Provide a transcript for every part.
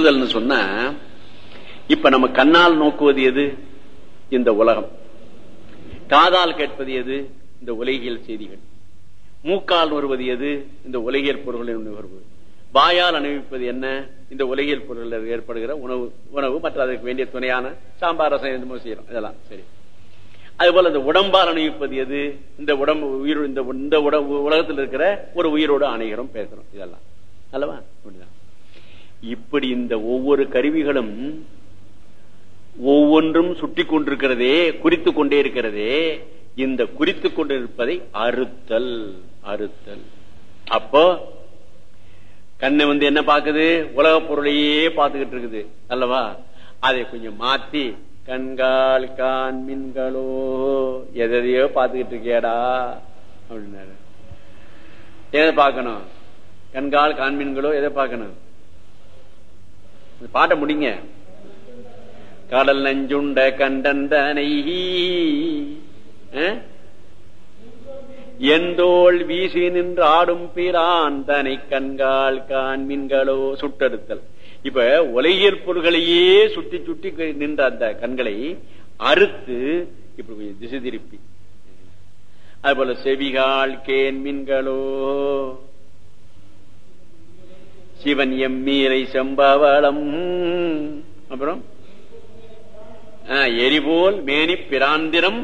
சுட்டுதல்னு சொன்னா இப்ப நம்ம கண்ணால் நோக்குவது எது? இந்த உலகம். காதால் கேட்பது எது? இந்த உலகியல் செய்திகள். மூக்கால் வருவது எது? இந்த உலகியல் பொருள்களின் நுகர்வு. வாயால் அனுபவிப்பது என்ன? இந்த உலகியல் பொருள்கள் ஏற்படுகிற உணவு உணவு மற்ற அதற்கு வேண்டிய துணையான சாம்பார் ரசம் என்னமோ செய்யறோம். இதெல்லாம் சரி. அதுபோல இந்த உடம்பால் அணிவிப்பது எது? இந்த உடம்பு உயிர் இந்த இந்த உடம்பு உலகத்தில் இருக்கிற ஒரு உயிரோடு அணைகிறோம் பேசுறோம். இதெல்லாம். அல்லவா? அப்படிதான் இப்படி இந்த ஒவ்வொரு கருவிகளும் ஒவ்வொன்றும் சுட்டி கொண்டிருக்கிறதே குறித்து கொண்டே இருக்கிறதே இந்த குறித்து கொண்டிருப்பதை அறுத்தல் அறுத்தல். அப்போ கண்ணை வந்து என்ன பாக்குது உலக பொருளையே பார்த்துக்கிட்டு இருக்குது அல்லவா? அதை கொஞ்சம் மாத்தி கண்கால் காண்மின்களோ எதையோ பார்த்துக்கிட்டு இருக்கியாடா? அப்படின்னாரு. எதை பார்க்கணும்? கண்கால் காண்மீன்களோ எதை பார்க்கணும்? பாட்ட முடிங்க. கடல் நஞ்சுண்ட கண்டந்தனை எந்தோள் வீசி நின்று ஆடும் பிரான் தனை கண்கால் காண்மீன்களோ சுட்டெடுத்தல். இப்ப உலகியல் பொருள்களையே சுட்டி சுட்டி நின்ற அந்த கண்களை அறுத்து இப்படி கொஞ்சம் திசை திருப்பி. அது போல செவிகால் கேன் மீன்களோ சிவன் எம்மீரை செம்பாவளம். அப்புறம் எரிபோல் மேனி பிராந்திரம்.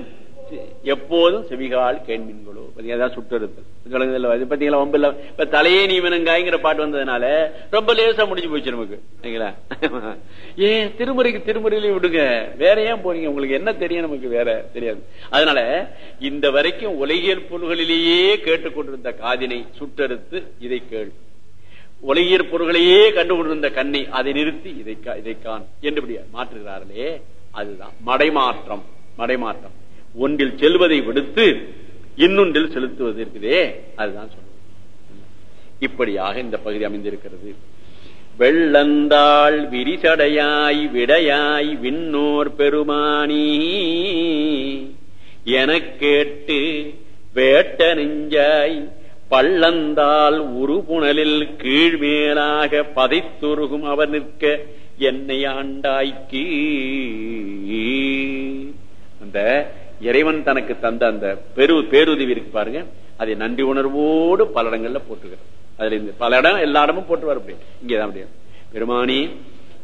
எப்போதும் செவிகால் கேண்மீன்களோ. ஏதாவது சுட்டறுத்தல் இது பாத்தீங்களா இல்ல இப்ப தலையே நீவனுங்காய்ங்கிற பாட்டு வந்ததுனால ரொம்ப லேசா முடிஞ்சு போச்சு நமக்கு. சரிங்களா ஏன் திருமுறைக்கு திருமுறையிலையும் விடுங்க. வேற ஏன் போறீங்க உங்களுக்கு என்ன தெரியும்? நமக்கு வேற தெரியாது. அதனால இந்த வரைக்கும் உலகியல் பொருள்களிலேயே கேட்டுக்கொண்டிருந்த காதினை சுட்டறுத்து இதை கேள்வி உலகியற் பொருள்களையே கண்டுகொண்டிருந்த கண்ணை அதை நிறுத்தி இதை இதைக்கான் என்று மாற்றுகிறார்களே அதுதான் மடைமாற்றம் மடைமாற்றம். ஒன்றில் செல்வதை விடுத்து இன்னொன்றில் செலுத்துவது இருக்குதே அதுதான் சொல்லுவது இப்படியாக இந்த பகுதி அமைந்திருக்கிறது. வெள்ளந்தாள் விரிசடையாய் விடையாய் விண்ணோர் பெருமானி. என கேட்டு வேட்ட நெஞ்சாய் பள்ளந்தால் உருபுணலில் கீழ்மேலாக பதைத்துருகும் அவர் நிற்க என்னை ஆண்டாய்க்கு. அந்த இறைவன் தனக்கு தந்த அந்த பெரு பேருதவி இருக்கு பாருங்க. அதை நன்றி உணர்வோடு பல இடங்கள்ல போட்டுக்கிறார் அதுல இருந்து பல இடம் எல்லா இடமும் போட்டுவார் அப்படி. இங்கேதான் முடியும் பெருமானி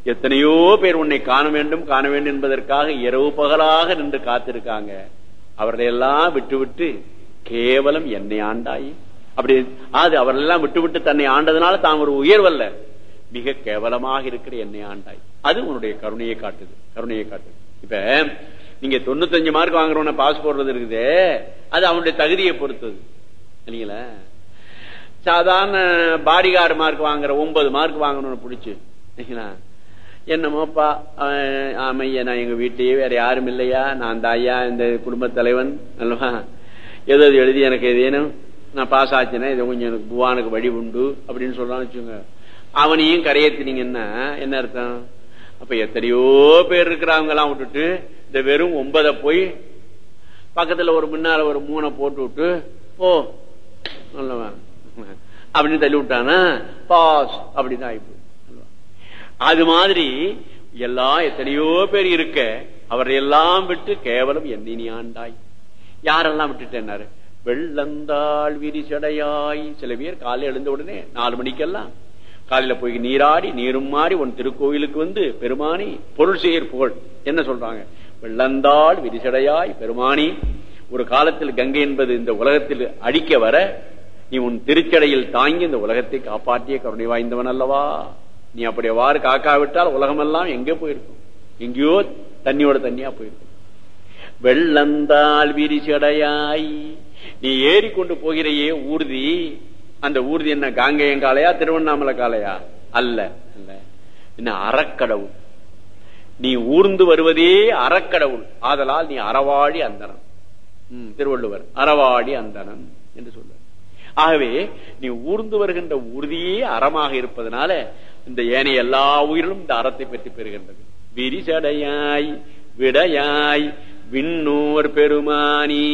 எத்தனையோ பேர் உன்னை காண வேண்டும் காண வேண்டும் என்பதற்காக இரவு பகலாக நின்று காத்திருக்காங்க. அவர்களை எல்லாம் விட்டு விட்டு கேவலம் என்னை ஆண்டாயி. அப்படி அது அவரெல்லாம் விட்டு விட்டு தன்னை ஆண்டதுனால தான் ஒரு உயர்வல்ல. மிக கேவலமாக இருக்கிற என்னை ஆண்டாய். அது உன்னுடைய கருணையை காட்டுது. கருணையை காட்டுது. இப்ப நீங்க தொண்ணூத்தஞ்சு மார்க் வாங்குறவன பாஸ் போடுறது இருக்குது. அது அவனுடைய தகுதியை பொறுத்தது. இல்லைங்களா? சாதாரண பாடிகார்டு மார்க் வாங்குற ஒன்பது மார்க் வாங்கணும்னு பிடிச்சு. என்னமோப்பா ஆமையா நான் எங்க வீட்டையே வேற யாரும் இல்லையா? நான் தாயா ஐயா இந்த குடும்ப தலைவன் அல்லவா? ஏதோ எழுதி எனக்கு ஏதேனும் நான் பாஸ் ஆச்சுன்னா இதை கொஞ்சம் எனக்கு புவானுக்கு வழி உண்டு அப்படின்னு சொல்றான்னு வச்சுங்க அவனையும் கரையேத்தினீங்கன்னா என்ன? அர்த்தம்? அப்ப எத்தனையோ பேர் இருக்கிறவங்க எல்லாம் விட்டுட்டு இந்த வெறும் ஒன்பதை போய் பக்கத்துல ஒரு முன்னால ஒரு மூணை போட்டு விட்டு போ நல்லவன். அப்படின்னு தள்ளி விட்டானா? பாஸ். அப்படின்னு ஆயிப்போம் அது மாதிரி எல்லாம் எத்தனையோ பேர் இருக்க அவரை எல்லாம் விட்டு கேவலம் என்னை ஆண்டாய். யாரெல்லாம் விட்டுட்டேன்னாரு? வெள்ளந்தாள் விரிசடையாய். சில பேர் காலையில் எழுந்த உடனே நாலு மணிக்கெல்லாம் காலையில போய் நீராடி நீரும் மாறி உன் திருக்கோயிலுக்கு வந்து பெருமானி பொருள் செய்யற் புகழ். என்ன சொல்றாங்க? வெள்ளந்தாள் விரிசடையாய் பெருமானி ஒரு காலத்தில் கங்கை என்பது இந்த உலகத்தில் அழிக்க வர நீ உன் திருச்சடையில் தாங்கி இந்த உலகத்தை காப்பாற்றிய கருணை வாய்ந்தவன் அல்லவா? நீ அப்படி வாறு காக்காவிட்டால் உலகமெல்லாம் எங்கே போயிருக்கும்? எங்கேயோ தண்ணியோட தண்ணியா போயிருக்கும். வெள்ளந்தாள் விரிசடையாய் நீ ஏறி கொண்டு போகிறையே ஊர்தி. அந்த ஊர்தி என்ன காங்கேயம் காலையா திருவண்ணாமலை காலையா அல்ல. அல்ல. என்ன அறக்கடவுள். நீ ஊர்ந்து வருவதே அறக்கடவுள். ஆதலால் நீ அறவாழி அந்தனன் திருவள்ளுவர் அறவாழி அந்தனன் என்று சொல்ல ஆகவே நீ ஊர்ந்து வருகின்ற ஊர்தியே அறமாக இருப்பதனால இந்த ஏனைய எல்லா உயிரிலும் இந்த அறத்தை பெற்று பெறுகின்றது. விரிசடையாய் விடையாய் விண்ணோர் பெருமானி.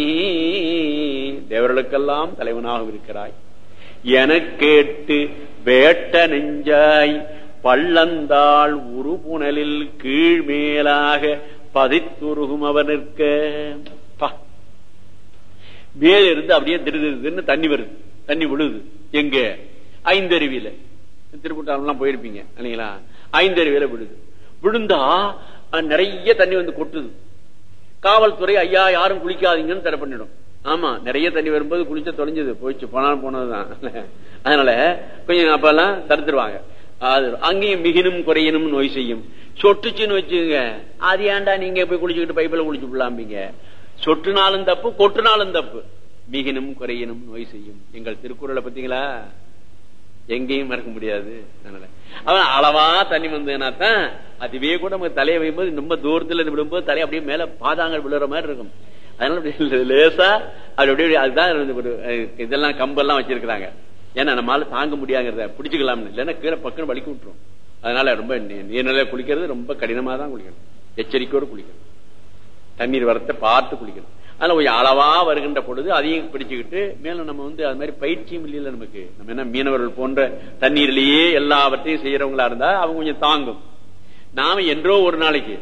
தேவர்களுக்கெல்லாம் தலைவனாக இருக்கிறாய். என கேட்டு வேட்ட நெஞ்சாய் பள்ளந்தாள் உருபுணலில் கீழ்மேலாக பதித்துருகும் அவர் நிற்க. மேல இருந்து அப்படியே திருதிருன்னு தண்ணி வருது. தண்ணி விழுது. எங்க? ஐந்தருவியில. திருப்பூட்டாரெல்லாம் போயிருப்பீங்க இல்லைங்களா? ஐந்தருவியில விழுது. விழுந்தா நிறைய தண்ணி வந்து கொட்டுது. காவல்துறை ஐயா யாரும் குளிக்காதீங்கன்னு தடை பண்ணிடும். ஆமா நிறைய தண்ணி வரும்போது குளிச்சா தொலைஞ்சது. போயிடுச்சு போனாலும் போனதுதான். அதனால கொஞ்சம் அப்பெல்லாம் தடுத்துருவாங்க. அது அங்கேயும் மிகினும் குறையினும் நோய் செய்யும். சொட்டுச்சுன்னு வச்சுங்க அது ஏன்டா நீங்க போய் குளிச்சுக்கிட்டு பைப்பில் குளிச்சு விடலாம்பீங்க? சொட்டுனாலும் தப்பு கொட்டுனாலும் தப்பு. மிகினும் குறையினும் நோய் செய்யும். எங்கள் திருக்குறளை பார்த்தீங்களா எங்கேயும் மறக்க முடியாது. அதனால. அவன் அளவா தண்ணி வந்ததுனாத்தான் அதுவே கூட நம்ம தலையை வைக்கும்போது ரொம்ப தூரத்துல இருந்து விடும்போது தலை அப்படியே மேல பாதாங்கள் விழுற மாதிரி இருக்கும். அதனால அப்படி லேசா அது அப்படியே அதுதான் இதெல்லாம் கம்பெல்லாம் வச்சிருக்கிறாங்க. ஏன்னா நம்மளால தாங்க முடியாங்கிறத பிடிச்சுக்கலாம்னு இல்லைன்னா கீழே பக்கம் வலிக்கு விட்டுரும். அதனால ரொம்ப நீ- நீர்நிலை குளிக்கிறது ரொம்ப கடினமா தான் குளிக்கணும். எச்சரிக்கையோடு குளிக்கணும். தண்ணீர் வரத்தை பார்த்து குளிக்கணும். அதனால கொஞ்சம் அளவா வருகின்ற பொழுது அதையும் பிடிச்சுக்கிட்டு மேலும் நம்ம வந்து அது மாதிரி பயிற்சியும் இல்லையில நமக்கு. நம்ம என்ன மீனவர்கள் போன்ற தண்ணீர்லயே எல்லாவற்றையும் செய்யறவங்களா இருந்தா அவங்க கொஞ்சம் தாங்கும். நாம என்றோ ஒரு நாளைக்கு.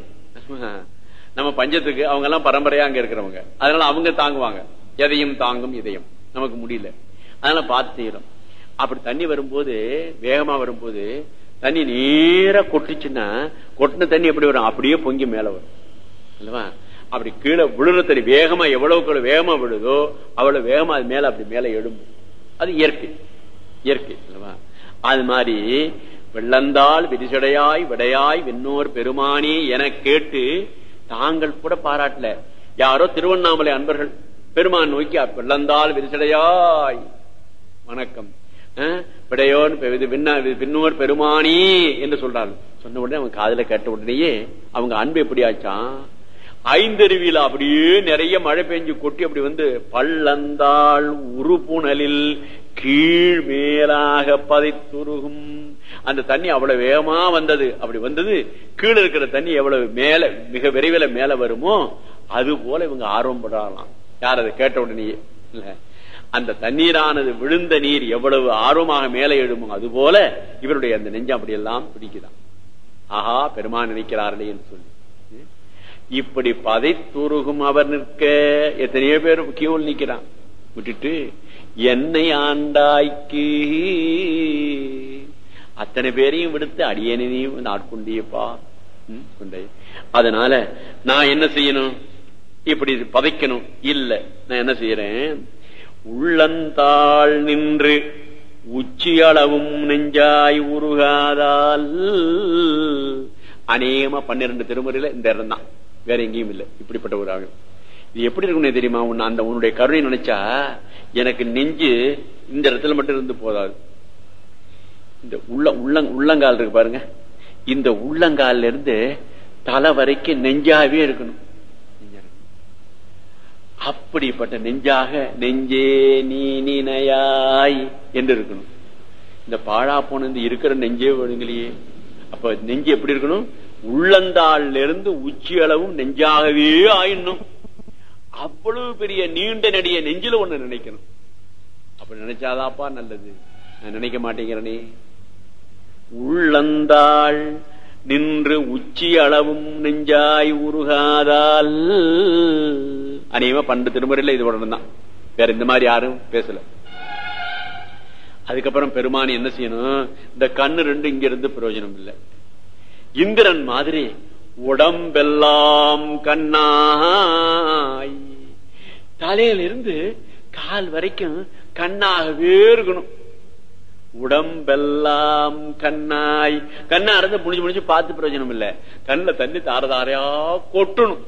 நம்ம பஞ்சத்துக்கு அவங்க எல்லாம் பரம்பரையா அங்க இருக்கிறவங்க. அதனால அவங்க தாங்குவாங்க. எதையும் தாங்கும் இதயம். நமக்கு முடியல. அதனால பார்த்து செய்யறோம். அப்படி தண்ணி வரும்போது வேகமா வரும்போது தண்ணி நேர கொட்டுச்சுன்னா கொட்டின தண்ணி எப்படி வரும்? அப்படியே பொங்கி மேல வரும். இல்லவா? அப்படி கீழே விழுறத்தடி வேகமா எவ்வளவுக்கு வேகமா விழுதோ அவ்வளவு வேகமா அது மேல அப்படி மேல எழும்பு அது இயற்கை. இயற்கை அல்லவா? அது மாதிரி வெள்ளந்தால் விரிசடையாய் விடையாய் விண்ணோர் பெருமானி என கேட்டு தாங்கள் கூட பாராட்டல. யாரோ திருவண்ணாமலை அன்பர்கள் பெருமான் நோக்கி வெள்ளந்தால் விரிசடையாய் வணக்கம். விடையோன் விண்ணோர் பெருமானி என்று சொல்றாங்க. சொன்ன உடனே அவங்க காதுல கேட்ட உடனேயே அவங்க அன்பு எப்படி ஆச்சான்? ஐந்தருவியில அப்படியே நிறைய மழை பெஞ்சு கொட்டி அப்படி வந்து பள்ளந்தாள் உருப்புணலில் கீழ் மேலாக பதைத்துருகும். அந்த தண்ணி அவ்வளவு வேகமா வந்தது. அப்படி வந்தது கீழே இருக்கிற தண்ணி எவ்வளவு மேல மிக விரைவில் மேல வருமோ அது போல இவங்க ஆர்வம் படலாம். யார் அதை கேட்ட உடனேயே இல்ல. அந்த தண்ணீரானது விழுந்த நீர் எவ்வளவு ஆர்வமாக மேலே எழுமோ அது போல இவருடைய அந்த நெஞ்சம் அப்படியெல்லாம் பிடிக்குதான். ஆஹா பெருமான் நினைக்கிறார்களே என்று சொல்லி. இப்படி பதைத்துருகும் அவர் நிற்க. எத்தனையோ பேர் கியூல் நிக்கிறான். விட்டுட்டு என்னை ஆண்டாய்க்கு. அத்தனை பேரையும் விடுத்து அடியனையும் ஆட்கொண்டியப்பா அதனால நான் என்ன செய்யணும்? இப்படி பதைக்கணும். இல்ல நான் என்ன செய்யறேன்? உள்ளந்தாள் நின்று உச்சியளவும் நெஞ்சாய் உருகாதால் அநேகமா பன்னிரண்டு திருமுறையில இந்த இடம் தான். வேற எங்கேயும் இல்லை. இப்படிப்பட்ட ஒரு ஆகும் இது எப்படி இருக்கும்னு தெரியுமா? உன்னை அந்த உன்னுடைய கருணை நினைச்சா எனக்கு நெஞ்சு இந்த இடத்துல மட்டும் இருந்து போதாது. இந்த உள்ள உள்ளங் உள்ளங்கால் இருக்கு பாருங்க. இந்த உள்ளங்கால இருந்து தலை வரைக்கும் நெஞ்சாவே இருக்கணும். அப்படிப்பட்ட நெஞ்சாக நெஞ்சே நீ நினையாய் என்று இருக்கணும். இந்த பாழா போன இந்த இருக்கிற நெஞ்சே ஒழுங்கலையே. அப்ப நெஞ்சு எப்படி இருக்கணும்? உள்ளந்தாள்ல இருந்து உச்சி அளவும் நெஞ்சாகவே ஆயிடணும் அவ்வளவு பெரிய நீண்ட நெடிய நெஞ்சில ஒண்ணு நினைக்கணும். அப்படி நினைச்சாதாப்பா நல்லது. நான் நினைக்க மாட்டேங்கிறனே. உள்ளந்தாள் நின்று உச்சி அளவும் நெஞ்சாய் உருகாதால். அநேகமா பண்டு திருமுறையில் இது உடனே தான் வேற இந்த மாதிரி யாரும் பேசல. அதுக்கப்புறம் பெருமானி என்ன செய்யணும்? இந்த கண்ணு ரெண்டு இங்க இருந்து பிரயோஜனம் இல்லை. இந்திரன் மாதிரி உடம்பெல்லாம் கண்ணாய். தலையிலிருந்து கால் வரைக்கும் கண்ணாகவே இருக்கணும் உடம்பெல்லாம் கண்ணாய். கண்ணா இருந்து முடிஞ்சு முடிஞ்சு பார்த்து பிரயோஜனம் இல்ல. கண்ணில் தண்ணி தார தாரையா கொட்டணும்.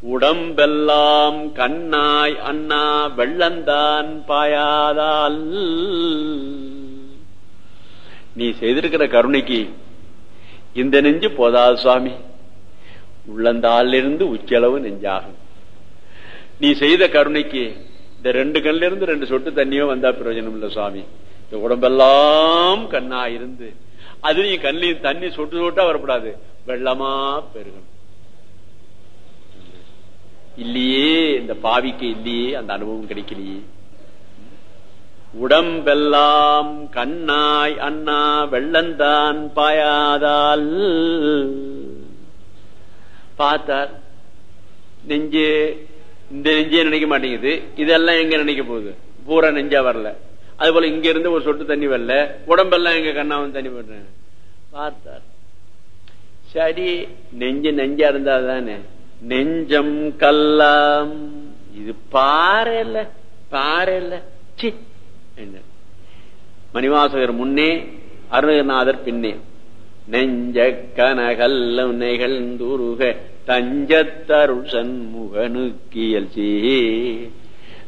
உடம்பெல்லாம் கண்ணாய். அண்ணா வெள்ளந்தான் பாயாதால். நீ செய்திருக்கிற கருணைக்கு இந்த நெஞ்சு போதாது சுவாமி. உள்ளந்தாலிருந்து உச்சளவு நெஞ்சாகும். நீ செய்த கருணைக்கு இந்த ரெண்டு கண்ல இருந்து ரெண்டு சொட்டு தண்ணியோ வந்தா பிரயோஜனம் இல்லை சுவாமி. இந்த உடம்பெல்லாம் கண்ணா இருந்து அது நீ கண்ணிலையும் தண்ணி சொட்டு சொட்டா வரக்கூடாது வெள்ளமா பெருகணும் இல்லையே இந்த பாவிக்கு இல்லையே அந்த அனுபவம் கிடைக்கலையே. உடம்பெல்லாம் கண்ணாய் அண்ணா வெள்ளந்தான் பாயாதால். பார்த்தார். நெஞ்சு இந்த நெஞ்சே நினைக்க மாட்டேங்குது. இதெல்லாம் எங்க நினைக்க போகுது? பூரா நெஞ்சா வரல. அது போல இங்க இருந்து ஒரு சொட்டு தண்ணி வரல. உடம்பெல்லாம் எங்க கண்ணாவும் தண்ணி போடுறேன் பார்த்தார். சரி நெஞ்சு நெஞ்சா இருந்தா தானே நெஞ்சம் கல்லாம். இது பாறை இல்ல பாறை இல்ல சி மணிவாசகர் முன்னே அருணகிரிநாதர் பின்னே. நெஞ்ச கனகல்லம் நெகழ்ந்துருக தஞ்சத்தருள் சண்முகனுக்கியல் சே.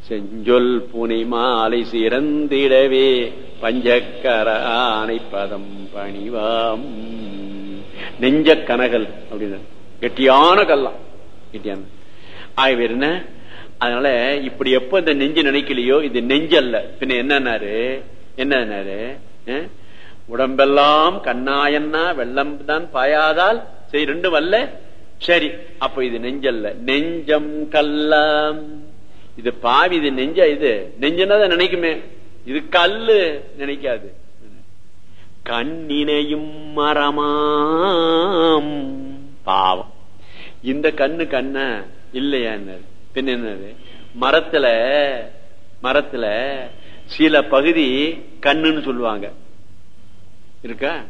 செஞ்சொல் புனை மாலை சிறந்திடவே பஞ்சக்கர ஆணை பதம் பணிவாம். நெஞ்ச கனகல் அப்படின்னு கெட்டியான கல்லாம் கெட்டியான. ஆகவே என்ன? அதனால இப்படி எப்ப இந்த நெஞ்சு நினைக்கலையோ இது நெஞ்சல்ல. பின்ன என்னன்னாரு? என்னன்னாரு? உடம்பெல்லாம் கண்ணாயன்னா வெள்ளம் தான் பாயாதால் சரி ரெண்டு வல்ல சரி அப்ப இது நெஞ்சல்ல. நெஞ்சம் கல்லாம். இது பாவி இது நெஞ்ச இது நெஞ்சுன்னா நினைக்குமே. இது கல்லு நினைக்காது. கண்ணினையும் மரமாம் பாவம். இந்த கண்ணு கண்ண இல்லையா என்னது மரத்துல மரத்துல சில பகுதி கண்ணுன்னு சொல்லுவாங்க. இருக்கா?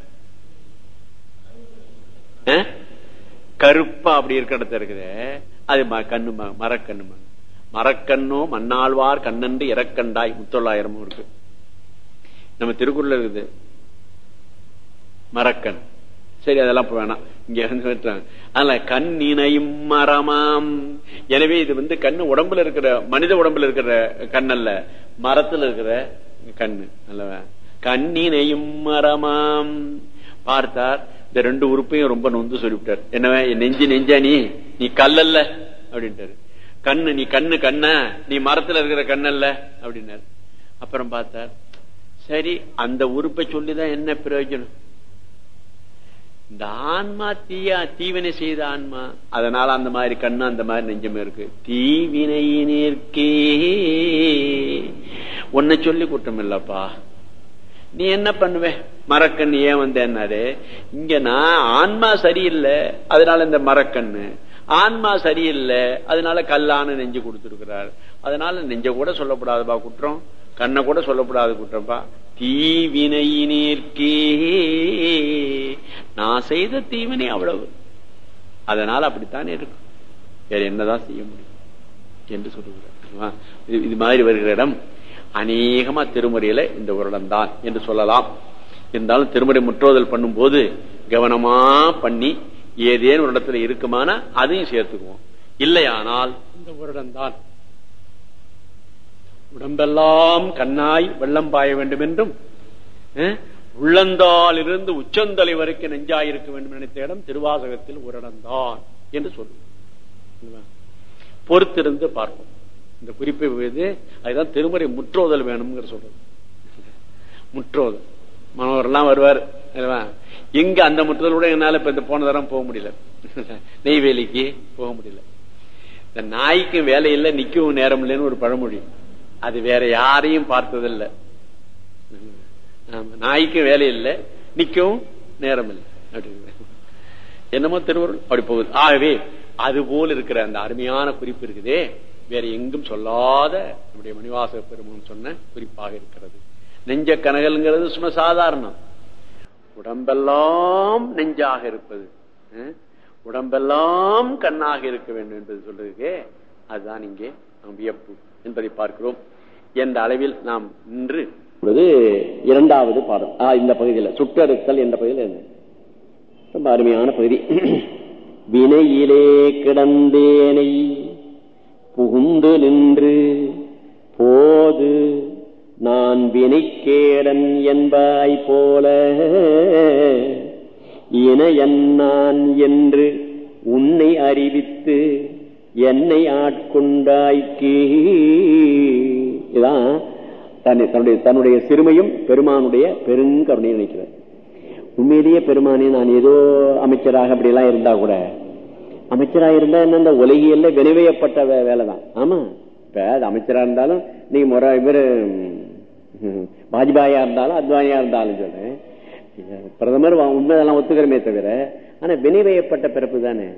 கருப்பா அப்படி இருக்கிற இடத்துல இருக்குது. அது கண்ணு மரக்கண்ணு மரக்கண்ணோ மண்ணாழ்வார் கண்ணன்று இறக்கண்டாய் முத்தொள்ளாயிரமும் இருக்கு. நம்ம திருக்குறள் இருக்குது. மரக்கண். சரி அதெல்லாம் வேணாம். இங்க இருந்து அதனால கண்ணினையும் மரமாம். எனவே இது வந்து கண்ணு உடம்புல இருக்கிற மனித உடம்புல இருக்கிற கண்ணல்ல மரத்துல இருக்கிற கண்ணு அல்லவா? கண்ணினையும் மரமாம். பார்த்தார் இந்த ரெண்டு உறுப்பையும் ரொம்ப நொந்து சொல்லிவிட்டார். என்னவே நெஞ்சு நெஞ்சா நீ? நீ கல்லல்ல அப்படின்ட்டாரு. கண்ணு நீ கண்ணு கண்ண? நீ மரத்துல இருக்கிற கண்ணல்ல அப்படின்னாரு. அப்புறம் பார்த்தார் சரி அந்த உறுப்பை சொல்லிதான் என்ன பிரயோஜனம்? இந்த ஆன்மா தீயா தீவினை செய்த ஆன்மா. அதனால அந்த மாதிரி கண்ணு அந்த மாதிரி நெஞ்சமே இருக்கு. தீவினையினே உன்னை சொல்லி குற்றம் இல்லப்பா. நீ என்ன பண்ணுவ? மரக்கண்ணு ஏன் வந்தேன்னாரு? இங்க நான் ஆன்மா சரியில்லை அதனால இந்த மரக்கண்ணு. ஆன்மா சரியில்லை அதனால கல்லான நெஞ்சு கொடுத்துருக்கிறார். அதனால நெஞ்ச கூட சொல்லப்படாதுப்பா குற்றம். கண்ணை கூட சொல்லப்படாது குற்றம்பா. தீவினையினேற்கே. நான் செய்த தீவினை அவ்வளவு. அதனால அப்படித்தானே இருக்கும். வேற என்னதான் செய்ய முடியும் என்று சொல்லுகிறார் இது மாதிரி வருகிற இடம் அநேகமா திருமுறையில இந்த வருடம் தான் என்று சொல்லலாம். இருந்தாலும் திருமுறை முற்றோதல் பண்ணும் போது கவனமா பண்ணி ஏதேனும் ஒரு இடத்துல இருக்குமானா அதையும் சேர்த்துக்குவோம். இல்லையானால் இந்த வருடம் தான் உடம்பெல்லாம் கண்ணாய் வெள்ளம் பாய வேண்டும் என்றும் உள்ளந்தால் இருந்து உச்சந்தலை வரைக்கும் நெஞ்சாயிருக்க வேண்டும் நினைத்த இடம் திருவாசகத்தில் உரடந்தான் என்று சொல்லுவோம் பொறுத்திருந்து பார்ப்போம். இந்த குறிப்பை அதுதான் திருமுறை முற்றோதல் வேணும்ங்கிற சொல்றது. முற்றோதல். மனோகர்லாம் வருவார் எங்க அந்த முற்றுதலோட என்னால இப்ப இந்த போன தரம் போக முடியல. நெய்வேலிக்கு போக முடியல. இந்த நாய்க்கும் வேலையில்லை இல்லை நிக்கவும் நேரம் இல்லைன்னு ஒரு பழமொழி. அது வேற யாரையும் பார்த்ததில்லை. நாய்க்கும் வேலை இல்லை நிக்கவும் நேரம் இல்லை என்னமோ திருவருள் அப்படி போகுது. ஆகவே அது போல் இருக்கிற அந்த அருமையான குறிப்பு இருக்குதே வேற எங்கும் சொல்லாத நம்முடைய மணிவாச பெருமன் சொன்ன குறிப்பாக இருக்கிறது. நெஞ்ச கனகல்ங்கிறது சும்மா சாதாரணம். உடம்பெல்லாம் நெஞ்சாக இருப்பது. உடம்பெல்லாம் கண்ணாக இருக்க வேண்டும் என்பது சொல்றதுக்கே அதுதான் இங்கே வியப்பு என்பதை பார்க்கிறோம். என்ற அளவில் நாம் நின்று இரண்டாவது பாடம் இந்த பகுதியில் சுட்டறுத்தல் என்ற பகுதியில் ரொம்ப அருமையான பகுதி. வினையிலே கிடந்தேனை புகுந்து நின்று போது நான் வினைக்கேடன் என்பாய் போல இணையன்னான் என்று உன்னை அறிவித்து என்னை ஆட்கொண்டாய்க்கு இதான் தன்னுடைய தன்னுடைய சிறுமையும் பெருமானுடைய பெருங்கருணையும் நினைக்கிறார். உண்மையிலேயே பெருமானே நான் ஏதோ அமைச்சராக அப்படி எல்லாம் இருந்தா கூட அமைச்சராக இருந்தா என்ன இந்த உலகியல்ல வினைவையப்பட்ட வேலை தான் ஆமா. இப்ப அது அமைச்சரா இருந்தாலும் நீங்க முறை இவரு வாஜ்பாயா இருந்தாலும் அத்வானியா இருந்தாலும் சொல்றேன் பிரதமர் வா- உண்மைதெல்லாம் ஒத்துக்கிறமே தவிர ஆனா வினைவயப்பட்ட பிறப்பு தானே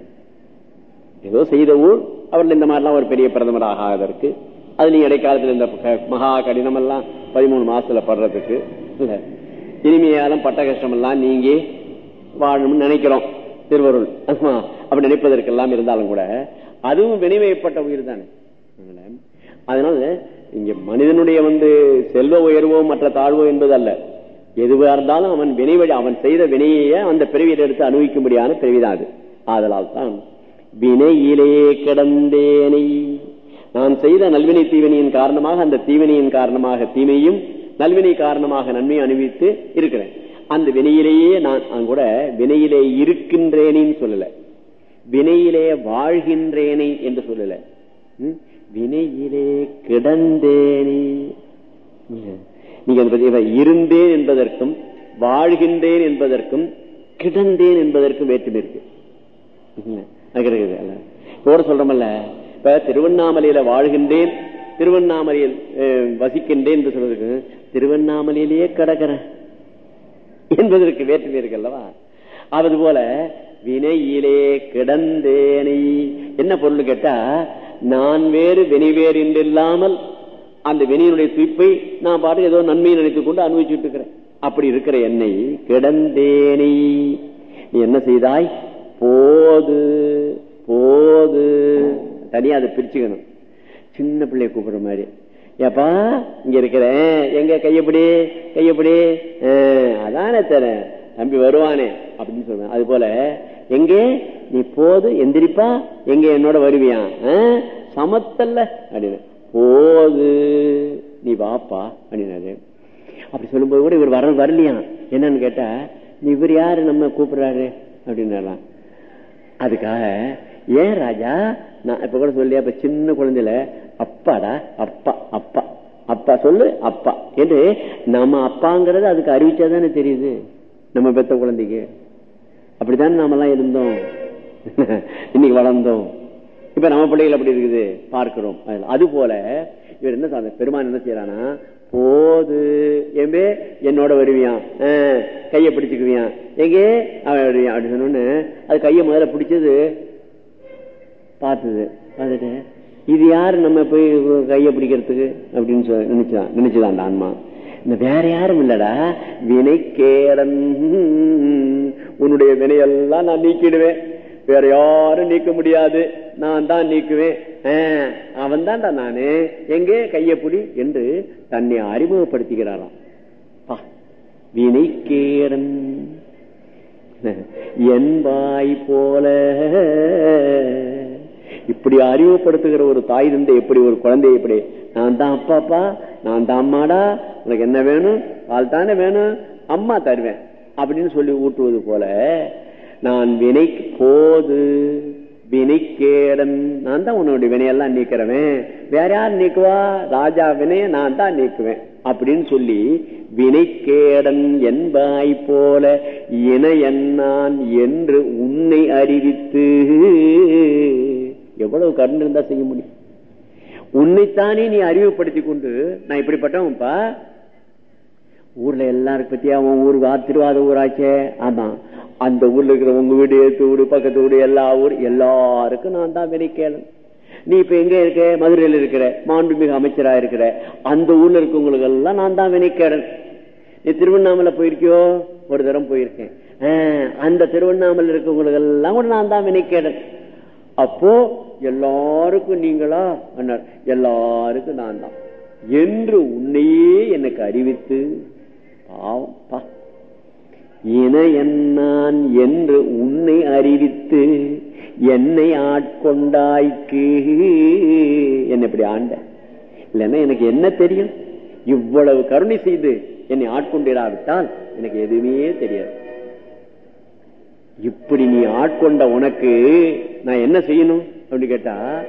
ஏதோ செய்த ஊர் அவர்கள் இந்த மாதிரிலாம் ஒரு பெரிய பிரதமர் அது நீ இடைக்காலத்தில் இந்த மகா கடினம் எல்லாம் பதிமூணு மாசத்துல படுறதுக்கு இல்ல. இனிமையாலும் பட்ட கஷ்டம் எல்லாம் நீங்கி வாழணும்னு நினைக்கிறோம் திருவருள். அப்படி அப்படி நினைப்பதற்கெல்லாம் இருந்தாலும் கூட அதுவும் வினைவயப்பட்ட உயிர் தானே. அதனால அதனால இங்க மனிதனுடைய வந்து செல்வ உயர்வோ மற்ற தாழ்வோ என்பது அல்ல எதுவா இருந்தாலும் அவன் வினைவழி அவன் செய்த வினையை அந்த பிறவியில் எடுத்து அனுபவிக்கும்படியான பிறவிதான் அது. ஆதலால் தான் வினையிலே கிடந்தேனை நான் செய்த நல்வினை தீவினையின் காரணமாக அந்த தீவினையின் காரணமாக தீமையும் நல்வினை காரணமாக நன்மையை அனுபவித்து இருக்கிறேன். அந்த வினையிலேயே நான் கூட வினையிலே இருக்கின்றேனின்னு சொல்லல. வினையிலே வாழ்கின்றேனே என்று சொல்லல. வினையிலே கிடந்தேனே. நீங்க இருந்தேன் என்பதற்கும் வாழ்கின்றேன் என்பதற்கும் கிடந்தேன் என்பதற்கும் வேற்றுமை இருக்கு. கூட இப்ப திருவண்ணாமலையில வாழ்கின்றேன் திருவண்ணாமலையில் வசிக்கின்றேன் என்று சொல்றதுக்கு திருவண்ணாமலையிலேயே கிடக்கிறேன் என்பதற்கு வேற்றுமை இருக்கு அல்லவா? அது போல வினையிலே கிடந்தேனை. என்ன பொருள் கேட்டா நான் வேறு வினை வேறு என்று இல்லாமல் அந்த வினையினுடைய துய்ப்பை நான் பாட்டு ஏதோ நன்மையை நினைத்துக் கொண்டு அனுபவிச்சுட்டு இருக்கிறேன். அப்படி இருக்கிற என்னை கிடந்தேனை. நீ என்ன செய்தாய்? போது போது. தனியாக அதை பிரிச்சுக்கணும். சின்ன பிள்ளைய கூப்பிடுற மாதிரி. ஏப்பா இங்க இருக்கிறேன் எங்க கையப்படி கையப்படி அதானே தரேன் தம்பி வருவானே அப்படின்னு சொல்லுவேன். அது போல எங்கே? நீ போது எந்திரிப்பா எங்க என்னோட வருவியான் சமத்தல்ல அப்படின்னு. போது. நீ வாப்பா அப்படின்னாரு. அப்படி சொல்லும்போது கூட இவர் வர வரலையாம் என்னன்னு கேட்டா நீ இவர் யாரு நம்ம கூப்பிடுறாரு அப்படின்னாலாம் அதுக்காக ஏன் ராஜா? நான் இப்ப கூட சொல்லியா இப்ப சின்ன குழந்தையில அப்பாடா அப்பா அப்பா. அப்பா சொல்லு அப்பா. என்று நம்ம அப்பாங்கிறது அதுக்கு அறிவிச்சாதானே தெரியுது நம்ம பெத்த குழந்தைக்கு. அப்படித்தானே நாம எல்லாம் இருந்தோம். இன்னைக்கு வளர்ந்தோம். இப்ப நம்ம பிள்ளைகள் அப்படி இருக்குது பார்க்கிறோம். அது போல இவர் என்ன சொல்ற பெருமான் என்ன செய்யறானா போது. எம்பே என்னோட வருவியான் ஆ, பிடிச்சுக்குவியான் எங்கே? அவன் வருவியான் அப்படின்னு சொன்னோன்னு அது கையை முதல்ல பிடிச்சது பார்த்தது. பார்த்துட்டு இது யாரு நம்ம போய் கைய பிடிக்கிறதுக்கு? அப்படின்னு சொல்லி நினைச்சுதான் நினைச்சுதான் ஆன்மா இந்த வேற யாரும் இல்லடா. வினைக்கேடன் உன்னுடைய வினையெல்லாம் நான் நீக்கிடுவேன். வேற யாரும் நீக்க முடியாது. நான் தான் நீக்குவேன். அவன் தான்டா நானு. எங்கே? கையப்புடி என்று தன்னை அறிமுகப்படுத்திக்கிறாராம் பா, வினைக்கேடன் என்பாய் போல இப்படி அறிவுப்படுத்துகிற ஒரு தாய் தந்தை எப்படி ஒரு குழந்தை எப்படி நான் தான் அப்பாப்பா நான் தான் அம்மாடா. உனக்கு என்ன வேணும்? பால் தானே வேணும்? அம்மா தருவேன். அப்படின்னு சொல்லி ஊட்டுவது போல நான் வினை போது வினைக்கேடன் நான் தான் உன்னுடைய வினையெல்லாம் நீக்கிறவன். வேற யார் நீக்குவா? ராஜா வினைய நான் தான் நீக்குவேன். அப்படின்னு சொல்லி வினைக்கேடன் என்பாய் போல இணையன்னான் என்று உன்னை அறிவித்து எவ்வளவு கருண் இருந்தா செய்ய முடியும்? உன்னைத்தானே நீ அறிவுப்படுத்தி கொண்டு நான் இப்படிப்பட்டவன்ப்பா ஊர்ல எல்லாரும் பத்தியா? அவன் ஊர் திருவாத ஊராச்சே. ஆமா. அந்த ஊர்ல இருக்கிற உங்க வீடு ஏத்து வீடு பக்கத்து வீடு எல்லா ஊர் எல்லாருக்கும் நான் தான் வினைக்கேளன் நீ இப்ப எங்க இருக்க? மதுரையில இருக்கிற மாண்புமிகு அமைச்சரா இருக்கிற அந்த ஊர்ல இருக்கவங்களுக்கு எல்லாம் நான் தான் வினைக்கேடன் நீ திருவண்ணாமலை போயிருக்கியோ? ஒரு தரம் போயிருக்கேன். அந்த திருவண்ணாமலை இருக்கவங்களுக்கு எல்லாம் கூட நான் தான் வினைக்கேடன் அப்போ எல்லாருக்கும் நீங்களா? அண்ணா எல்லாருக்கும் நான் தான். என்று உன்னையே எனக்கு அறிவித்து பாவம் பா. இன என்னான் என்று உன்னை அறிவித்து என்னை ஆட்கொண்டாய்க்கு. என்னை இப்படி ஆண்ட? இல்லைன்னா எனக்கு என்ன தெரியும்? இவ்வளவு கருணை செய்து என்னை ஆட்கொண்டிடாவிட்டால் எனக்கு எதுவுமே தெரியாது. இப்படி நீ ஆட்கொண்ட உனக்கு நான் என்ன செய்யணும்? அப்படின்னு கேட்டா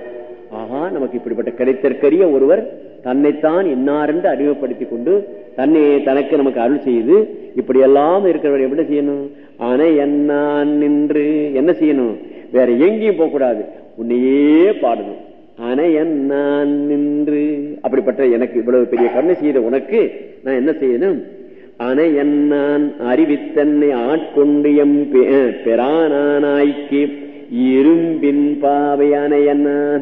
ஆஹா நமக்கு இப்படிப்பட்ட கிடைத்தற்கரிய ஒருவர் தன்னைத்தான் இன்னார் என்று அறிமுகப்படுத்திக் கொண்டு தன்னை தனக்கு நமக்கு அருள் செய்து இப்படி எல்லாம் இருக்கிறவர் எப்படி செய்யணும்? ஆனா என்ன நின்று என்ன செய்யணும்? வேற எங்கேயும் போக கூடாது உன்னையே பாடணும். ஆனா நான் நின்று. அப்படிப்பட்ட எனக்கு இவ்வளவு பெரிய கருணை செய்த உனக்கு நான் என்ன செய்யணும்? ஆனா நான் அறிவித்தன்னை ஆட்கொண்டு எம் பெ- பெறானாய்க்கு இரும்பின் பாவையான என்ன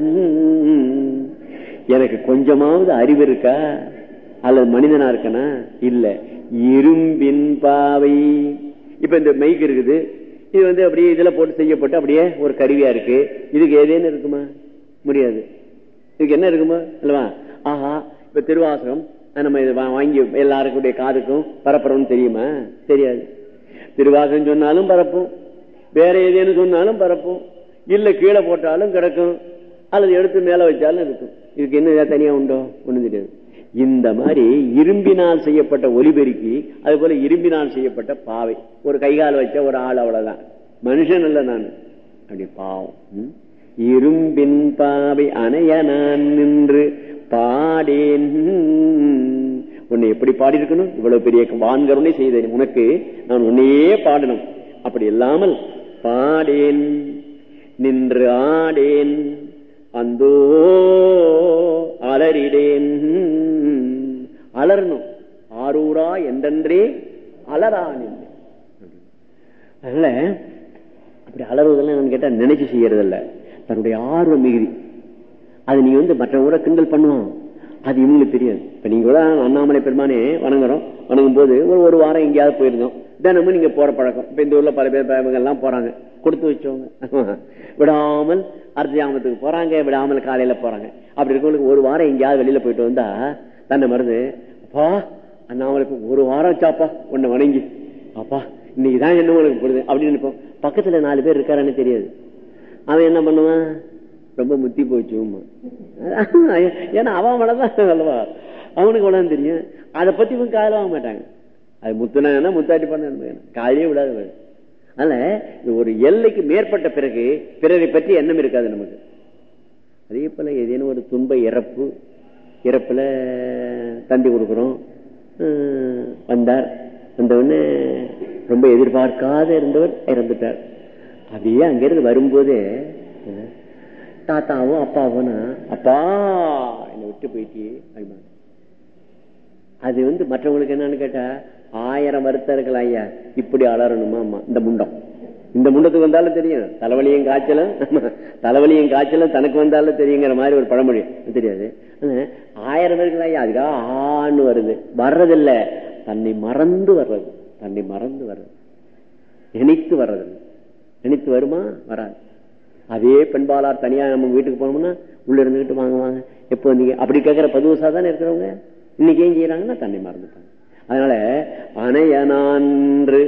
எனக்கு கொஞ்சமாவது அறிவு இருக்கா? அல்லது மனிதனா இருக்கனா? இல்ல. இரும்பின் பாவை. இப்ப இந்த மைக் இருக்குது. இது வந்து அப்படியே இதுல போட்டு செய்யப்பட்டு அப்படியே ஒரு கருவியா இருக்கு. இதுக்கு ஏதேன்னு இருக்குமா? முடியாது. இதுக்கு என்ன இருக்குமா? அல்லவா? ஆஹா இப்ப திருவாசகம் நம்ம இதை வாங்கி எல்லாருக்குடைய காதுக்கும் பரப்புறோம்னு தெரியுமா? தெரியாது. திருவாசகம் சொன்னாலும் பரப்பும். வேற ஏதேன்னு சொன்னாலும் பரப்பும். இல்லை கீழே போட்டாலும் கிடக்கும். அல்லது எடுத்து மேல வச்சாலும் இருக்கும். இதுக்கு என்ன ஏதாவது தனியா உண்டோ? ஒண்ணும் தெரியாது. இந்த மாதிரி இரும்பினால் செய்யப்பட்ட ஒலிபெருக்கி அது போல இரும்பினால் செய்யப்பட்ட பாவை. ஒரு கைகால் வச்ச ஒரு ஆள் அவ்வளவுதான். மனுஷன் அல்ல நான். அப்படி பாவம். இரும்பின் பாவை அணைய நான் நின்று பாடேன். உன்னை எப்படி பாடி இருக்கணும் இவ்வளவு பெரிய வான்கருணை செய்தேன். உனக்கு நான் உன்னையே பாடணும். அப்படி இல்லாமல் பாடேன் நின்று ஆடேன் அந்தோ அலறிடேன். அலறணும். ஆரூரா என்றென்றே அலரான் அதனால அப்படி அலறுவதெல்லாம் கேட்டா நினைச்சு செய்யறதில்ல. தன்னுடைய ஆர்வம் மிகுதி. அது நீ வந்து மற்றவங்க கிண்டல் பண்ணுவான். அது இவங்களுக்கு தெரியாது. இப்ப நீங்க கூட அண்ணாமலை பெருமானே வணங்குறோம். வணங்கும் போது ஒரு ஒரு வாரம் எங்கேயாவது போயிருந்தோம். தினமும் நீங்க போற பழக்கம். இப்ப இந்த ஊர்ல பல பேர் இவங்க எல்லாம் போறாங்க. கொடுத்து வச்சவங்க. விடாமல் அர்த்தயாமத்துக்கு போறாங்க விடாமல் காலையில போறாங்க. அப்படி இருக்கவங்களுக்கு ஒரு வாரம் எங்கேயாவது வெளியில போயிட்டு வந்தா தன்னை மருந்து அப்பா அண்ணாமலைக்கு ஒரு வாரம் சாப்பா உன்னை வணங்கி. அப்பா இன்னைக்கு தான் என்ன உனக்கு போடுது அப்படின்னு நினைப்போம். பக்கத்துல நாலு பேர் இருக்காரான்னு தெரியாது. அவன் என்ன பண்ணுவான்? ரொம்ப முத்தி போச்சு ஏன்னா அவன் வளர்தான் அல்லவா அவனுக்கு வளர்ந்து தெரியும். அதை பத்தி இவன் காதல வாங்க மாட்டாங்க. அது முத்துனா முத்தாட்டி பண்ண காலையே விடாது அதனால இது ஒரு எல்லைக்கு மேற்பட்ட பிறகு பிறரை பற்றி எண்ணம் இருக்காது நமக்கு. அதே போல ஏதேனும் ஒரு துன்ப இறப்பு இறப்புல தந்தி கொடுக்குறோம் ஹம், வந்தார். வந்தவொடனே ரொம்ப எதிர்பார்க்காத இருந்தவர் இறந்துட்டார். அப்படியே அங்கிருந்து வரும்போதே தாத்தாவும் அப்பாவும் அப்பா என்னை விட்டு போயிட்டே அப்படிமா அது வந்து மற்றவங்களுக்கு என்னன்னு கேட்டா ஆயிரம் வருத்தம் இருக்கலாம் ஐயா இப்படி அலறணுமா அம்மா? இந்த முண்டம். இந்த முண்டத்துக்கு வந்தாலும் தெரியும். தலைவலியும் காய்ச்சலும் தலைவலியும் காய்ச்சலும் தனக்கு வந்தாலும் தெரியுங்கிற மாதிரி ஒரு பழமொழி. தெரியாது. ஆயிரம் பேருக்கு ஐயா அதுக்காக ஆன்னு வருது. வர்றதில்ல. தன்னை மறந்து வர்றது. தன்னை மறந்து வர்றது. நினைத்து வர்றது. நினைத்து வருமா? வராது. அதே பெண்பாளார் தனியா நம்ம வீட்டுக்கு போனோம்னா உள்ள இருந்துகிட்டு வாங்க வாங்க. எப்போ வந்தீங்க அப்படி கேட்கிற பதிவு தானே இருக்கிறவங்க? இன்னைக்கு ஏன் செய்யறாங்கன்னா தன்னை மறந்துட்டாங்க. அதனால அணையனான்று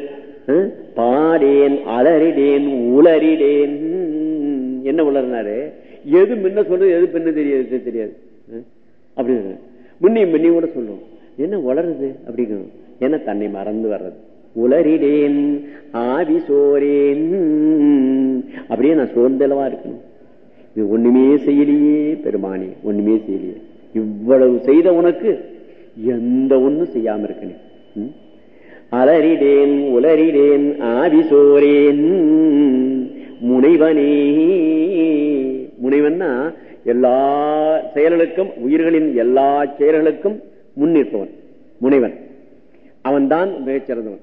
பாடேன் அலறிடேன் உளறிடேன். என்ன உளறினாரு? எது முன்ன சொல்றது எது பின்ன தெரியாது தெரியாது. அப்படி இருக்கு. முன்னையும் கூட சொல்லுவோம் என்ன உளருது அப்படிங்கும் என்ன தன்னை மறந்து வர்றது? உளறிடேன் ஆவி சோரேன். அப்படியே நான் சோர்ந்தளவா இருக்கணும். இது ஒண்ணுமே செய்யலையே பெருமானி ஒண்ணுமே செய்யலையே. இவ்வளவு செய்த உனக்கு எந்த ஒன்றும் செய்யாம இருக்கணும். ம்? அலறிடேன் உலறிடேன் ஆவிசோரேன் முனைவனே முனைவன்னா எல்லா செயல்களுக்கும் உயிர்களின் எல்லா செயல்களுக்கும் முன்னிற்பவன் முனைவன். அவன்தான் மிகச்சிறந்தவன்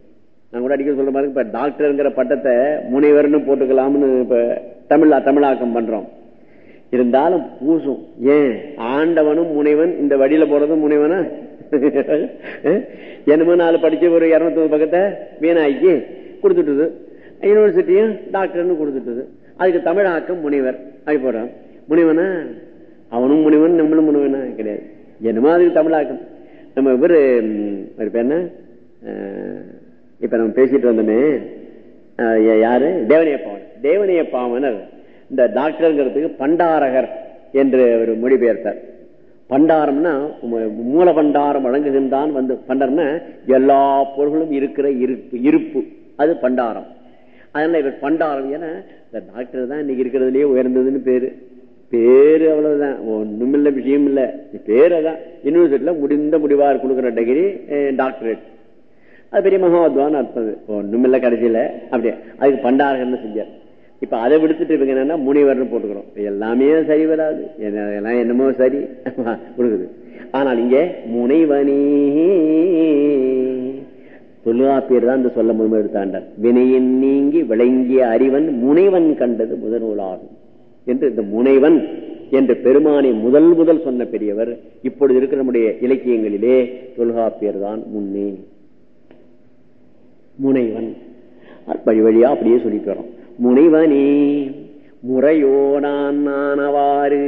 நான் கூட அடிக்கடி சொல்ற மாதிரி இப்ப டாக்டர்ங்கிற பட்டத்தை முனைவர்னு போட்டுக்கலாம்னு இப்ப தமிழ் தமிழாக்கம் பண்றோம். இருந்தாலும் பூசும். ஏன்? ஆண்டவனும் முனைவன் இந்த வழியில போறதும் முனைவனா? என்னமோ நாலு படிச்ச ஒரு இரநூத்தி பக்கத்தை வீணாக்கி கொடுத்துட்டுது. யூனிவர்சிட்டியும் டாக்டர்னு கொடுத்துட்டுது. அதுக்கு தமிழாக்கம் முனிவர். அப்படி போறான் முனிவனா? அவனும் முனிவன் நம்மளும் முனிவனா? கிடையாது. என்னமோ அதுக்கு தமிழாக்கம் நம்ம இவரு இவர் என்ன? இப்ப நம்ம பேசிட்டு வந்தோமே. யாரு? தேவனைய பாவன் தேவனைய பாவனர் இந்த டாக்டர்ங்கிறதுக்கு பண்டாரகர் என்று ஒரு மொழிபெயர்த்தார். பண்டாரம்னா மூல பண்டாரம் வழங்குகின்றான் வந்து பண்டாரம்னா எல்லா பொருள்களும் இருக்கிற இருப்பு இருப்பு. அது பண்டாரம். அதனால இவர் பண்டாரம் ஏன்னா இந்த டாக்டர் தான் இன்னைக்கு இருக்கிறதுலயே உயர்ந்ததுன்னு பேரு. பேரு அவ்வளவுதான். ஒண்ணுமில்ல விஷயம் இல்ல பேர் அதான். யூனிவர்சிட்டியில முடிந்த முடிவாக கொடுக்குற டிகிரி டாக்டரேட் அது பெரிய மகாத்வான்னு அர்த்தம் அது. ஒண்ணுமில்ல கடைசியில. அப்படியே. அதுக்கு பண்டாரகர்னு செஞ்சார். இப்ப அதை விடுத்துட்டு இவங்க என்னன்னா முனிவர்னு போட்டுக்கிறோம். எல்லாமே சரி வராது. எல்லாம் என்னமோ சரி. கொடுக்குது ஆனால் இங்க முனைவனே. தொல்காப்பியர் தான் இந்த சொல்ல முழுமை எடுத்தாண்டார். வினையின் நீங்கி விளங்கிய அறிவன் முனைவன் கண்டது முதல்நூலாகும் என்று இந்த முனைவன் என்று பெருமானை முதல் முதல் சொன்ன பெரியவர் இப்பொழுது இருக்கிற நம்முடைய இலக்கியங்களிலே தொல்காப்பியர் தான் முன்னே. முனைவன். வழி வழியா அப்படியே சொல்லிட்டு வரோம் முனைவனே முறையோ நான் நானவாறு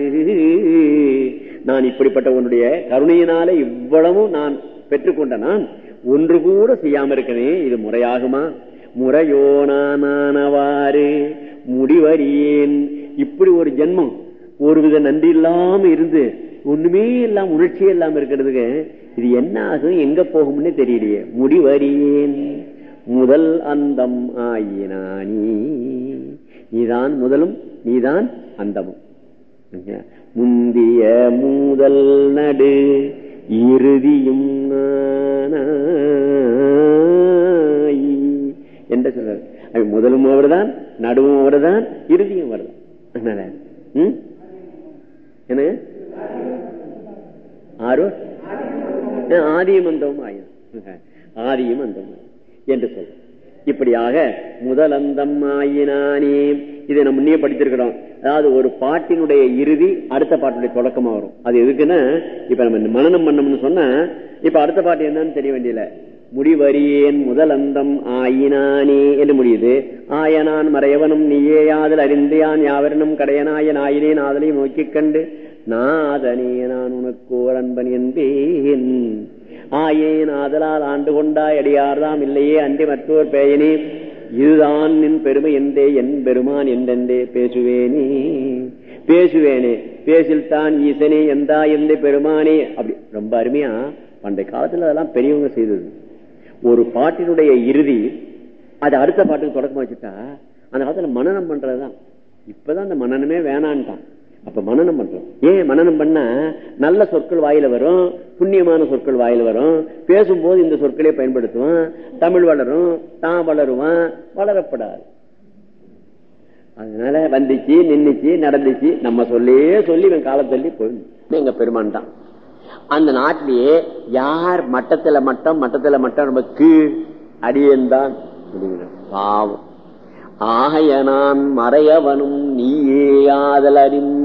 நான் இப்படிப்பட்ட உன்னுடைய கருணையினால இவ்வளவும் நான் பெற்றுக்கொண்ட நான் ஒன்று கூட செய்யாம இருக்கனே இது முறையாகுமா? முறையோ நானவாறு முடிவறியேன். இப்படி ஒரு ஜென்மம் ஒருவித நன்றி இல்லாம இருந்து ஒண்ணுமே இல்லாம உணர்ச்சியே இல்லாம இருக்கிறதுக்கு இது என்ன ஆகும் எங்க போகும்னு தெரியலையே. முடிவறியேன். முதல் அந்தம் ஆயினானி. நீதான் முதலும் நீதான் அந்தமும். முந்திய மூதல் நடு இறுதியும் நானாய். என்று சொல்றாரு. முதலும் அவர்தான் நடுவும் அவர்தான் இறுதியும் அவர்தான். அதனால என்ன? ஆரோ ஆதியும் அந்தமும் ஆயினான் ஆதியும் அந்தமும் என்று சொல்ற இப்படியாக முதலந்தம் ஆயினானே. இதை நம்ம முன்னே படித்திருக்கிறோம். அதாவது ஒரு பாட்டினுடைய இறுதி அடுத்த பாட்டுடைய தொடக்கமா வரும். அது எதுக்குன்னா இப்ப நம்ம மனநம் பண்ணோம்னு சொன்னா இப்ப அடுத்த பாட்டு என்னன்னு தெரிய வேண்டியல முடிவரியேன் முதலந்தம் ஆயினானே என்று முடியுது. ஆயனான் மறையவனும் நீயே யாதல் அறிந்தியான் யாவரனும் கடையனாய நாயினேன் ஆதலையும் நோக்கிக் கண்டு நாதனே நான் உனக்கு அன்பன் என்பேன். ஆயேன் ஆதலால் ஆண்டு கொண்டாய் அடியார்தாம் இல்லையே அன்றி மற்றோர் பெயனே. இதுதான் நின் பெருமை என்றே என் பெருமான் என்றென்றே பேசுவேனே. பேசுவேனே பேசில் தான் ஈசனே எந்தா எந்த பெருமானே. அப்படி ரொம்ப அருமையா பண்டைய காலத்துல அதெல்லாம் பெரியவங்க செய்தது. ஒரு பாட்டினுடைய இறுதி அது அடுத்த பாட்டுக்கு தொடக்கம் வச்சுட்டா அந்த காலத்துல மனநம் பண்றதுதான். இப்பதான் அந்த மனநமே வேணான்ட்டான். அப்ப மனநம் பண்றோம். ஏன் மனநம் பண்ணா நல்ல சொற்கள் வாயில வரும் புண்ணியமான சொற்கள் வாயில வரும் பேசும்போது இந்த சொற்களே பயன்படுத்துவான் தமிழ் வளரும் தான் வளருவான் வளரப்படாது. அதனால வந்துச்சு நின்றுச்சு நடந்துச்சு நம்ம சொல்லே சொல்லி இவன் காலம் சொல்லி போயிடும் எங்க பெருமான் தான். அந்த நாட்டிலேயே யார் மட்டத்துல மட்டம் மட்டத்துல மட்டம் நம்ம கீழ் அடியேன் பாவம். ஆகைய நான் மறையவனும் நீயே ஆதல் அறிந்து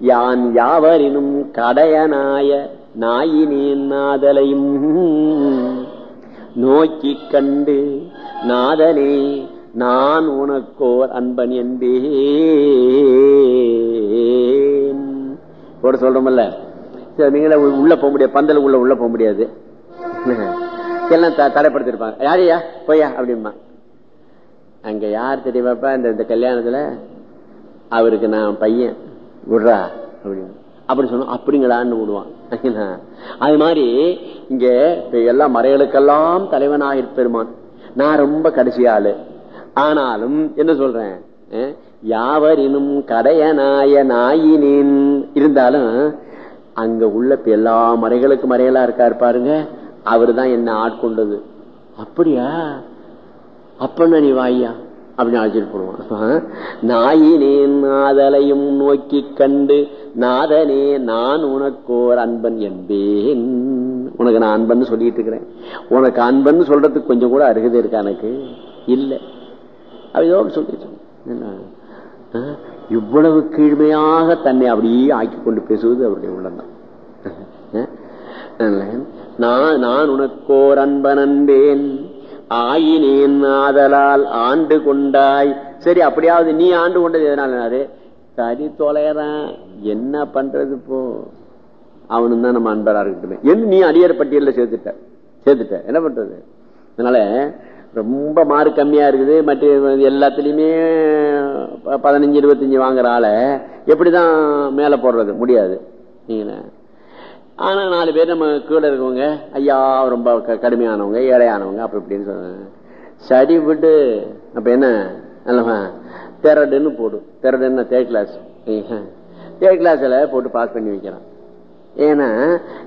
யான் யாவரினும் கடையனாய நாயினேன் நாதலையும். நோக்கி கண்டு நாதனே நான் உனக்கோர் அன்பன் என்பேன். கூட சொல்றோம்ல. சரி, நீங்களே உள்ள போக முடியாது. பந்தல் உள்ள உள்ள போக முடியாது. எல்லாம் த- தடைப்படுத்திருப்பாங்க. யாரையா போயா அப்படிமா அங்க யார் தெரியுமாப்பா இந்த இந்த கல்யாணத்துல? அவருக்கு நான் பையன். விடுறா அப்படின்னு. அப்படி சொன்னோம் அப்படிங்களான்னு விடுவான். அது மாதிரி இங்க இப்ப எல்லா மறைகளுக்கெல்லாம் தலைவனாக பெருமான். நான் ரொம்ப கடைசி ஆளு. ஆனாலும் என்ன சொல்றேன்? யாவரினும் கடையனாய நாயினின். இருந்தாலும் அங்க உள்ள இப்ப எல்லா மறைகளுக்கு மறைகளா இருக்காரு பாருங்க. அவருதான் என்ன ஆட்கொண்டது. அப்படியா? அப்பன்னா நீ வாயா? அப்படின்னு அழைச்சிட்டு போடுவான். நாயினேன் நாதலையும் நோக்கி கண்டு நாதனே நான் உனக்கோர் அன்பன் என்பேன். உனக்கு நான் அன்பன் சொல்லிட்டு இருக்கிறேன். உனக்கு அன்பன் சொல்றதுக்கு கொஞ்சம் கூட அருகதை இருக்கா எனக்கு? இல்ல. அப்படியோ சொல்லிட்டு என்ன? ஆ? இவ்வளவு கீழ்மையாக தன்னை அப்படியே ஆக்கி கொண்டு பேசுவது அவருடைய உள்ளம்தான். நான் நான் உனக்கோர் அன்பன் அன்பேன் ஆயினேன் ஆதலால் ஆண்டு கொண்டாய். சரி அப்படியாவது நீ ஆண்டு கொண்டது எதனால சரி தொலைறான். என்ன பண்றது இப்போ? அவனும் தான் நம்ம அன்பரா இருக்கட்டுமே. என்ன நீ அடியார் பட்டியலில் சேர்த்துட்ட. சேர்த்துட்ட. என்ன பண்றது? அதனால ரொம்ப மார்க் கம்மியா இருக்குது. மற்ற எல்லாத்துலயுமே ப- பதினஞ்சு இருபத்தஞ்சு வாங்குற ஆளை எப்படிதான் மேல போடுறது? முடியாது. நீங்களே. ஆனா நாலு பேர் நம்ம கீழே இருக்கவங்க ஐயா ரொம்ப க- கடுமையானவங்க ஏழையானவங்க அப்படி இப்படின்னு சொல்றாங்க. சடி விட்டு அப்ப என்ன? நல்லவா தெரடுன்னு போடும் தெரடுன்னு தேர்ட் கிளாஸ் தேர்ட் கிளாஸ்ல போட்டு பாஸ் பண்ணி வைக்கிறான். ஏன்னா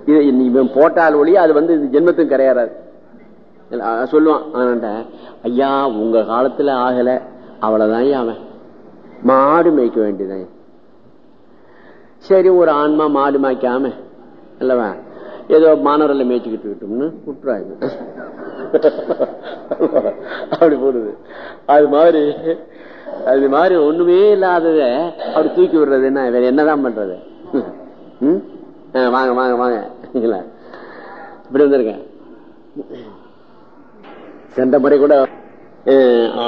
இது இவன் போட்டால் ஒளி அது வந்து இது ஜென்மத்துக்கு கிடையாது. சொல்லுவான் அவன்கிட்ட ஐயா உங்க காலத்துல ஆகல. அவ்வளவுதான் அவன். மாடு மேய்க்க வேண்டியதான் சரி ஒரு ஆன்மா மாடு மாய்க்காம இல்லவா ஏதோ மாணவர்களை மேய்ச்சிக்கிட்டு இருக்கட்டும்னு விட்டுறாங்க அப்படி போடுது. அது மாதிரி அது மாதிரி ஒண்ணுமே இல்லாதத அப்படி தூக்கி விடுறது என்ன? வேற என்னதான் பண்றது? வாங்க வாங்க வாங்க. இப்படி வந்திருக்கேன். சென்ற முறை கூட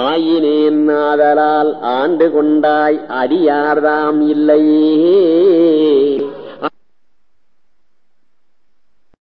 ஆயினேன் ஆதலால் ஆண்டு கொண்டாய் அடியார்தாம் இல்லையே